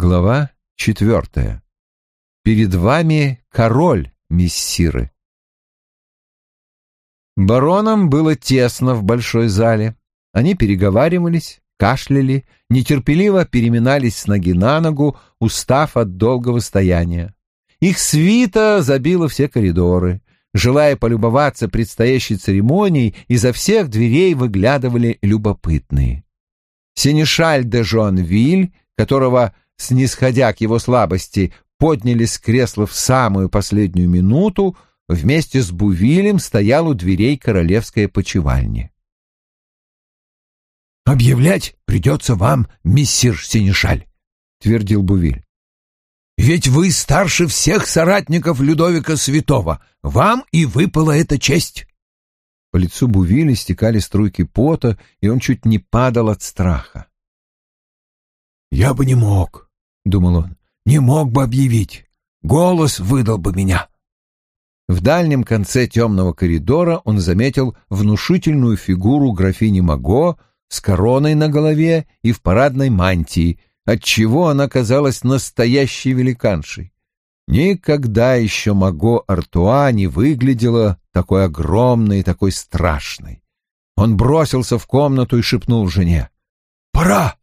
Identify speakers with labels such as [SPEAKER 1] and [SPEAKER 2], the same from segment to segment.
[SPEAKER 1] Глава четвертая. Перед вами король, мессиры. Баронам было тесно в большой зале. Они переговаривались, кашляли, нетерпеливо переминались с ноги на ногу, устав от долгого стояния. Их свита забила все коридоры. Желая полюбоваться предстоящей церемонией, изо всех дверей выглядывали любопытные. Сенешаль де Жонвиль, которого, снисходя к его слабости, подняли с кресла в самую последнюю минуту, вместе с Бувилем стоял у дверей королевской опочивальни.
[SPEAKER 2] «Объявлять придется вам, миссир Сенешаль», — твердил Бувиль. «Ведь вы старше всех соратников Людовика Святого. Вам и выпала эта честь».
[SPEAKER 1] По лицу Бувиля стекали струйки пота, и он чуть не падал от страха.
[SPEAKER 2] «Я бы не мог», — думал он, — «не мог бы объявить. Голос выдал бы меня».
[SPEAKER 1] В дальнем конце темного коридора он заметил внушительную фигуру графини Маго с короной на голове и в парадной мантии, отчего она казалась настоящей великаншей. Никогда еще Маго Артуа не выглядела такой огромной и такой страшной. Он бросился в комнату и шепнул жене. «Пора!»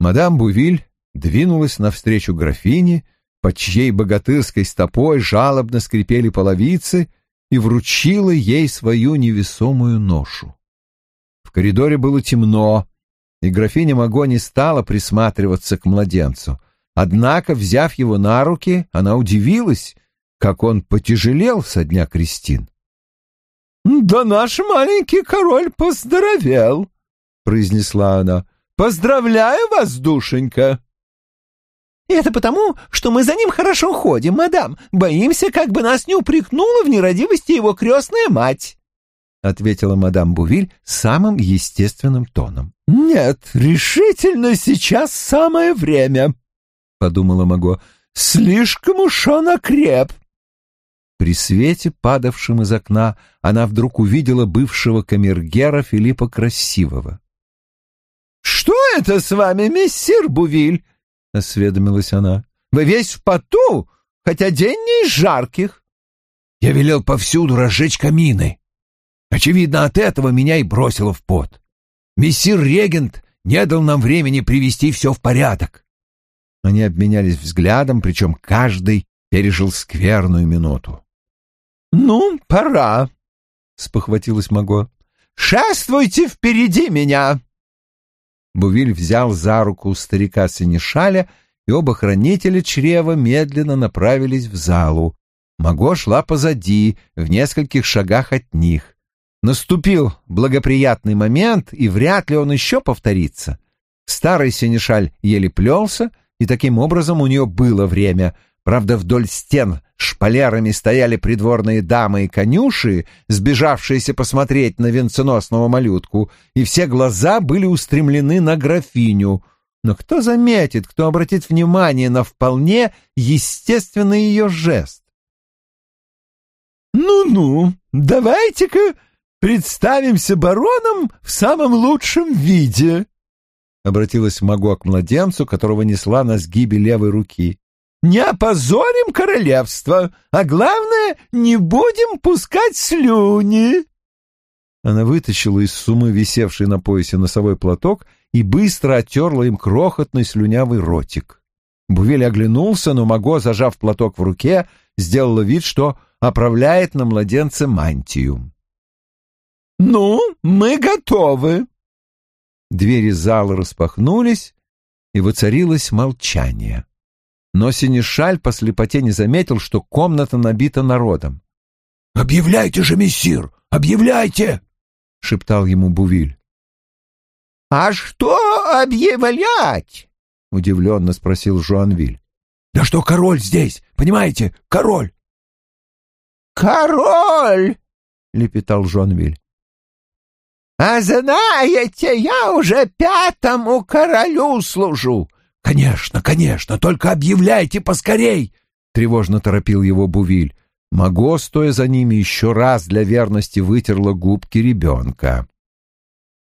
[SPEAKER 1] Мадам Бувиль двинулась навстречу графине, под чьей богатырской стопой жалобно скрипели половицы, и вручила ей свою невесомую ношу. В коридоре было темно, и графиня Маго не стала присматриваться к младенцу. Однако, взяв его на руки, она удивилась, как он потяжелел со дня крестин.
[SPEAKER 3] «Да наш маленький король поздоровел», — произнесла она. «Поздравляю вас, душенька!»
[SPEAKER 4] «Это потому, что мы за ним хорошо ходим, мадам. Боимся, как бы нас не упрекнула в нерадивости его крестная мать», — ответила мадам Бувиль самым естественным тоном.
[SPEAKER 3] «Нет, решительно сейчас самое время», — подумала Маго. «Слишком уж он окреп».
[SPEAKER 1] При свете, падавшем из окна, она вдруг увидела бывшего камергера Филиппа Красивого.
[SPEAKER 3] «Что это с вами, мессир Бувиль?» — осведомилась она. «Вы весь в поту, хотя день не из жарких».
[SPEAKER 2] «Я велел повсюду разжечь камины. Очевидно, от этого меня и бросило в пот. Мессир Регент не дал нам времени привести все в порядок».
[SPEAKER 1] Они обменялись взглядом, причем каждый пережил скверную минуту.
[SPEAKER 3] «Ну, пора», — спохватилась Маго. «Шествуйте впереди меня!»
[SPEAKER 1] Бувиль взял за руку старика Синишаля, и оба хранителя чрева медленно направились в залу. Маго шла позади, в нескольких шагах от них. Наступил благоприятный момент, и вряд ли он еще повторится. Старый Синишаль еле плелся, и таким образом у нее было время. Правда, вдоль стен шпалерами стояли придворные дамы и конюши, сбежавшиеся посмотреть на венценосного малютку, и все глаза были устремлены на графиню. Но кто заметит, кто обратит внимание на вполне естественный ее жест?
[SPEAKER 3] «Ну-ну, давайте-ка представимся бароном в самом лучшем виде», — обратилась Маго к младенцу, которого несла на сгибе левой руки. Не опозорим королевство, а главное, не будем пускать слюни.
[SPEAKER 1] Она вытащила из сумы висевший на поясе носовой платок и быстро оттерла им крохотный слюнявый ротик. Бувель оглянулся, но Маго, зажав платок в руке, сделала вид, что оправляет на младенце мантию.
[SPEAKER 3] «Ну, мы готовы!»
[SPEAKER 1] Двери зала распахнулись, и воцарилось молчание но Синишаль по слепоте не заметил, что комната набита народом.
[SPEAKER 2] «Объявляйте же, мессир, объявляйте!» — шептал ему Бувиль.
[SPEAKER 4] «А что объявлять?» — удивленно спросил Жуанвиль.
[SPEAKER 2] «Да что король здесь, понимаете, король!»
[SPEAKER 4] «Король!» — лепетал Жуанвиль. «А знаете, я уже пятому королю служу.
[SPEAKER 2] «Конечно, конечно, только объявляйте поскорей!» — тревожно торопил его Бувиль.
[SPEAKER 1] Маго, стоя за ними, еще раз для верности вытерла губки ребенка.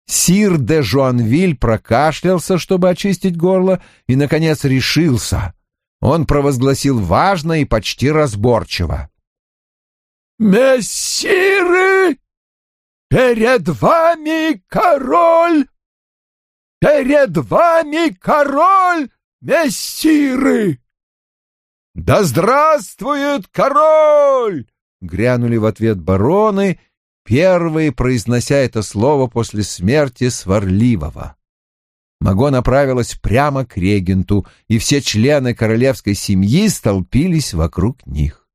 [SPEAKER 1] Сир де Жуанвиль прокашлялся, чтобы очистить горло, и, наконец, решился. Он провозгласил важно и почти разборчиво.
[SPEAKER 3] «Мессиры, перед вами король! Перед вами король, мессиры!» «Да здравствует король!» — грянули в ответ бароны первые произнося это слово после смерти Сварливого. Маго направилась прямо к регенту, и все члены королевской семьи столпились вокруг них.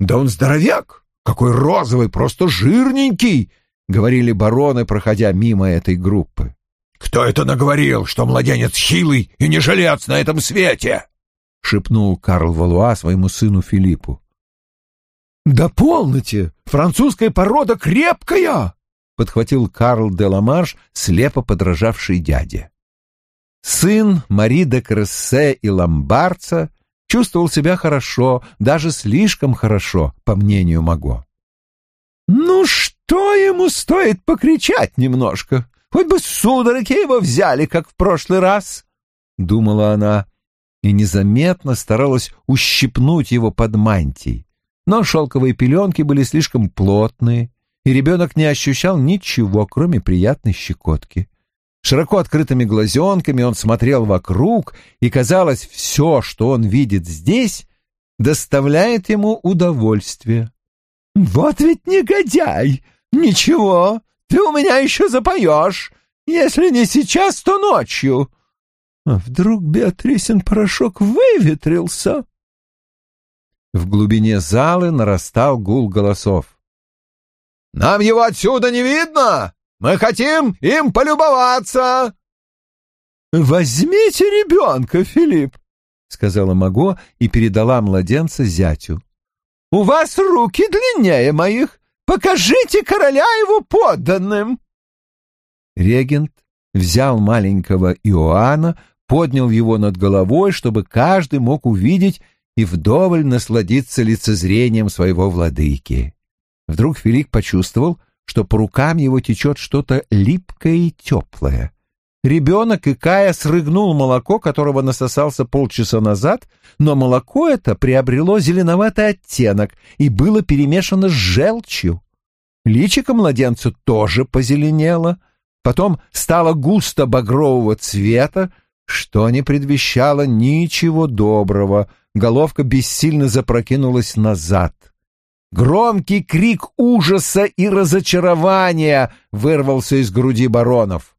[SPEAKER 3] «Да он здоровяк! Какой розовый, просто жирненький!» — говорили бароны, проходя мимо этой группы.
[SPEAKER 2] «Кто это наговорил, что младенец хилый и не жилец на этом свете?» — шепнул Карл Валуа своему сыну Филиппу.
[SPEAKER 3] «Да полноте! Французская порода крепкая!»
[SPEAKER 1] — подхватил Карл де Ламарш, слепо подражавший дяде. Сын Мари де Крессе и Ламбарца чувствовал себя хорошо, даже слишком хорошо, по мнению Маго.
[SPEAKER 3] «Ну что ему стоит покричать немножко? Хоть бы судороги его взяли, как в прошлый раз!» — думала она, и незаметно старалась ущипнуть его под мантией но шелковые пеленки были слишком плотные, и ребенок не ощущал ничего, кроме приятной щекотки. Широко открытыми глазенками он смотрел вокруг, и, казалось, все, что он видит здесь, доставляет ему удовольствие. «Вот ведь негодяй! Ничего, ты у меня еще запоешь, если не сейчас, то ночью!» А вдруг Беатрисин порошок выветрился?
[SPEAKER 1] В глубине залы нарастал гул голосов.
[SPEAKER 3] «Нам его отсюда не видно! Мы хотим им полюбоваться!» «Возьмите ребенка, Филипп!» — сказала Маго и передала младенца зятю. «У вас руки длиннее моих! Покажите короля его подданным!» Регент взял маленького Иоанна, поднял его над головой, чтобы каждый мог увидеть и вдоволь насладиться лицезрением своего владыки. Вдруг Филипп почувствовал, что по рукам его течет что-то липкое и теплое. Ребенок, икая, срыгнул молоко, которого насосался полчаса назад, но молоко это приобрело зеленоватый оттенок и было перемешано с желчью. Личико младенцу тоже позеленело, потом стало густо багрового цвета, что не предвещало ничего доброго — головка бессильно запрокинулась назад. Громкий крик ужаса и разочарования вырвался из груди баронов.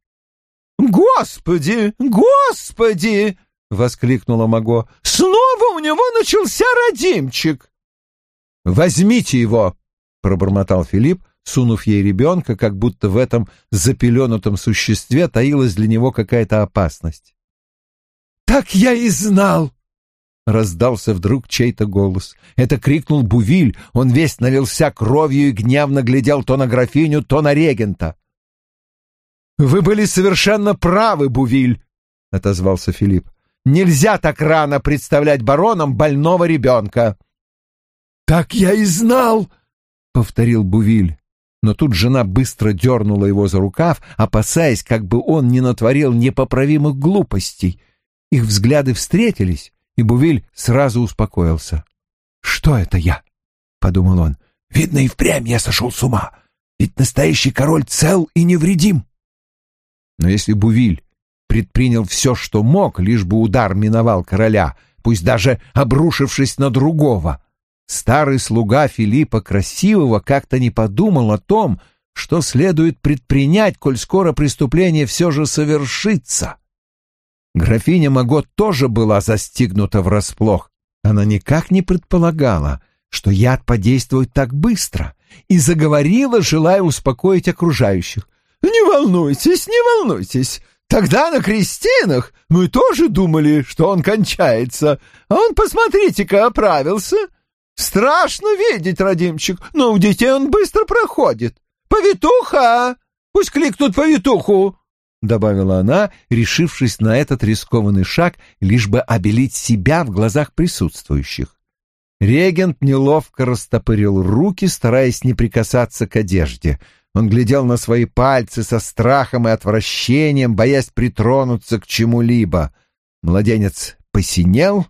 [SPEAKER 3] «Господи! Господи!» — воскликнула Маго. «Снова у него начался родимчик!» «Возьмите его!» — пробормотал Филипп, сунув ей ребенка, как будто в этом запеленутом существе таилась для него какая-то опасность. «Так я и знал!» Раздался вдруг чей-то голос. Это крикнул Бувиль. Он весь налился кровью и гневно глядел то на графиню, то на регента. «Вы были совершенно правы, Бувиль», — отозвался Филипп. «Нельзя так рано представлять бароном больного ребенка». «Так я и знал», — повторил Бувиль. Но тут жена быстро дернула его за рукав, опасаясь, как бы он не натворил непоправимых глупостей. Их взгляды встретились, и Бувиль сразу успокоился. «Что это я?» — подумал он. «Видно, и впрямь я сошел с ума, ведь настоящий король цел и невредим». Но если Бувиль предпринял все, что мог, лишь бы удар миновал короля, пусть даже обрушившись на другого, старый слуга Филиппа Красивого как-то не подумал о том, что следует предпринять, коль скоро преступление все же совершится. Графиня Маго тоже была застигнута врасплох. Она никак не предполагала, что яд подействует так быстро, и заговорила, желая успокоить окружающих. «Не волнуйтесь, не волнуйтесь. Тогда на крестинах мы тоже думали, что он кончается, а он, посмотрите-ка, оправился. Страшно видеть, родимчик, но у детей он быстро проходит. Повитуха! Пусть кликнут повитуху!» — добавила она, решившись на этот рискованный шаг, лишь бы обелить себя в глазах присутствующих. Регент неловко растопырил руки, стараясь не прикасаться к одежде.
[SPEAKER 1] Он глядел на свои пальцы со страхом и отвращением, боясь притронуться к чему-либо. Младенец посинел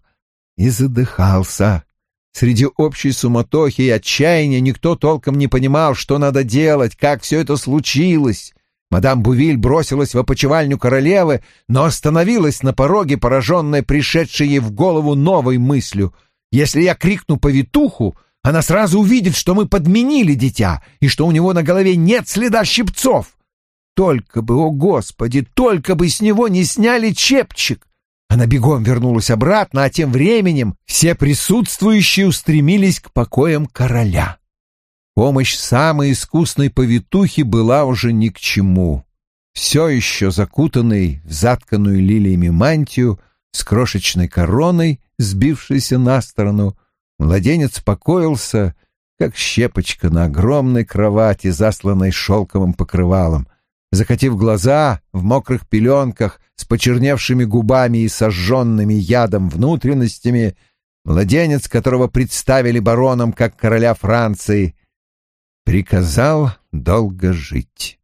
[SPEAKER 1] и задыхался. Среди общей суматохи и отчаяния никто толком не понимал, что надо делать, как все это случилось. Мадам Бувиль бросилась в опочивальню королевы, но остановилась на пороге, пораженная пришедшей ей в голову новой мыслью. «Если я крикну повитуху, она сразу увидит, что мы подменили дитя и что у него на голове нет следа щипцов. Только бы, о господи, только бы с него не сняли чепчик!» Она бегом вернулась обратно, а тем временем все присутствующие устремились к покоям короля. Помощь самой искусной повитухи была уже ни к чему. Все еще закутанный в затканную лилиями мантию, с крошечной короной, сбившейся на сторону, младенец покоился, как щепочка на огромной кровати, засланной шелковым покрывалом. Закатив глаза, в мокрых пеленках, с почерневшими губами и сожженными ядом внутренностями, младенец, которого представили бароном как короля Франции, приказал долго жить.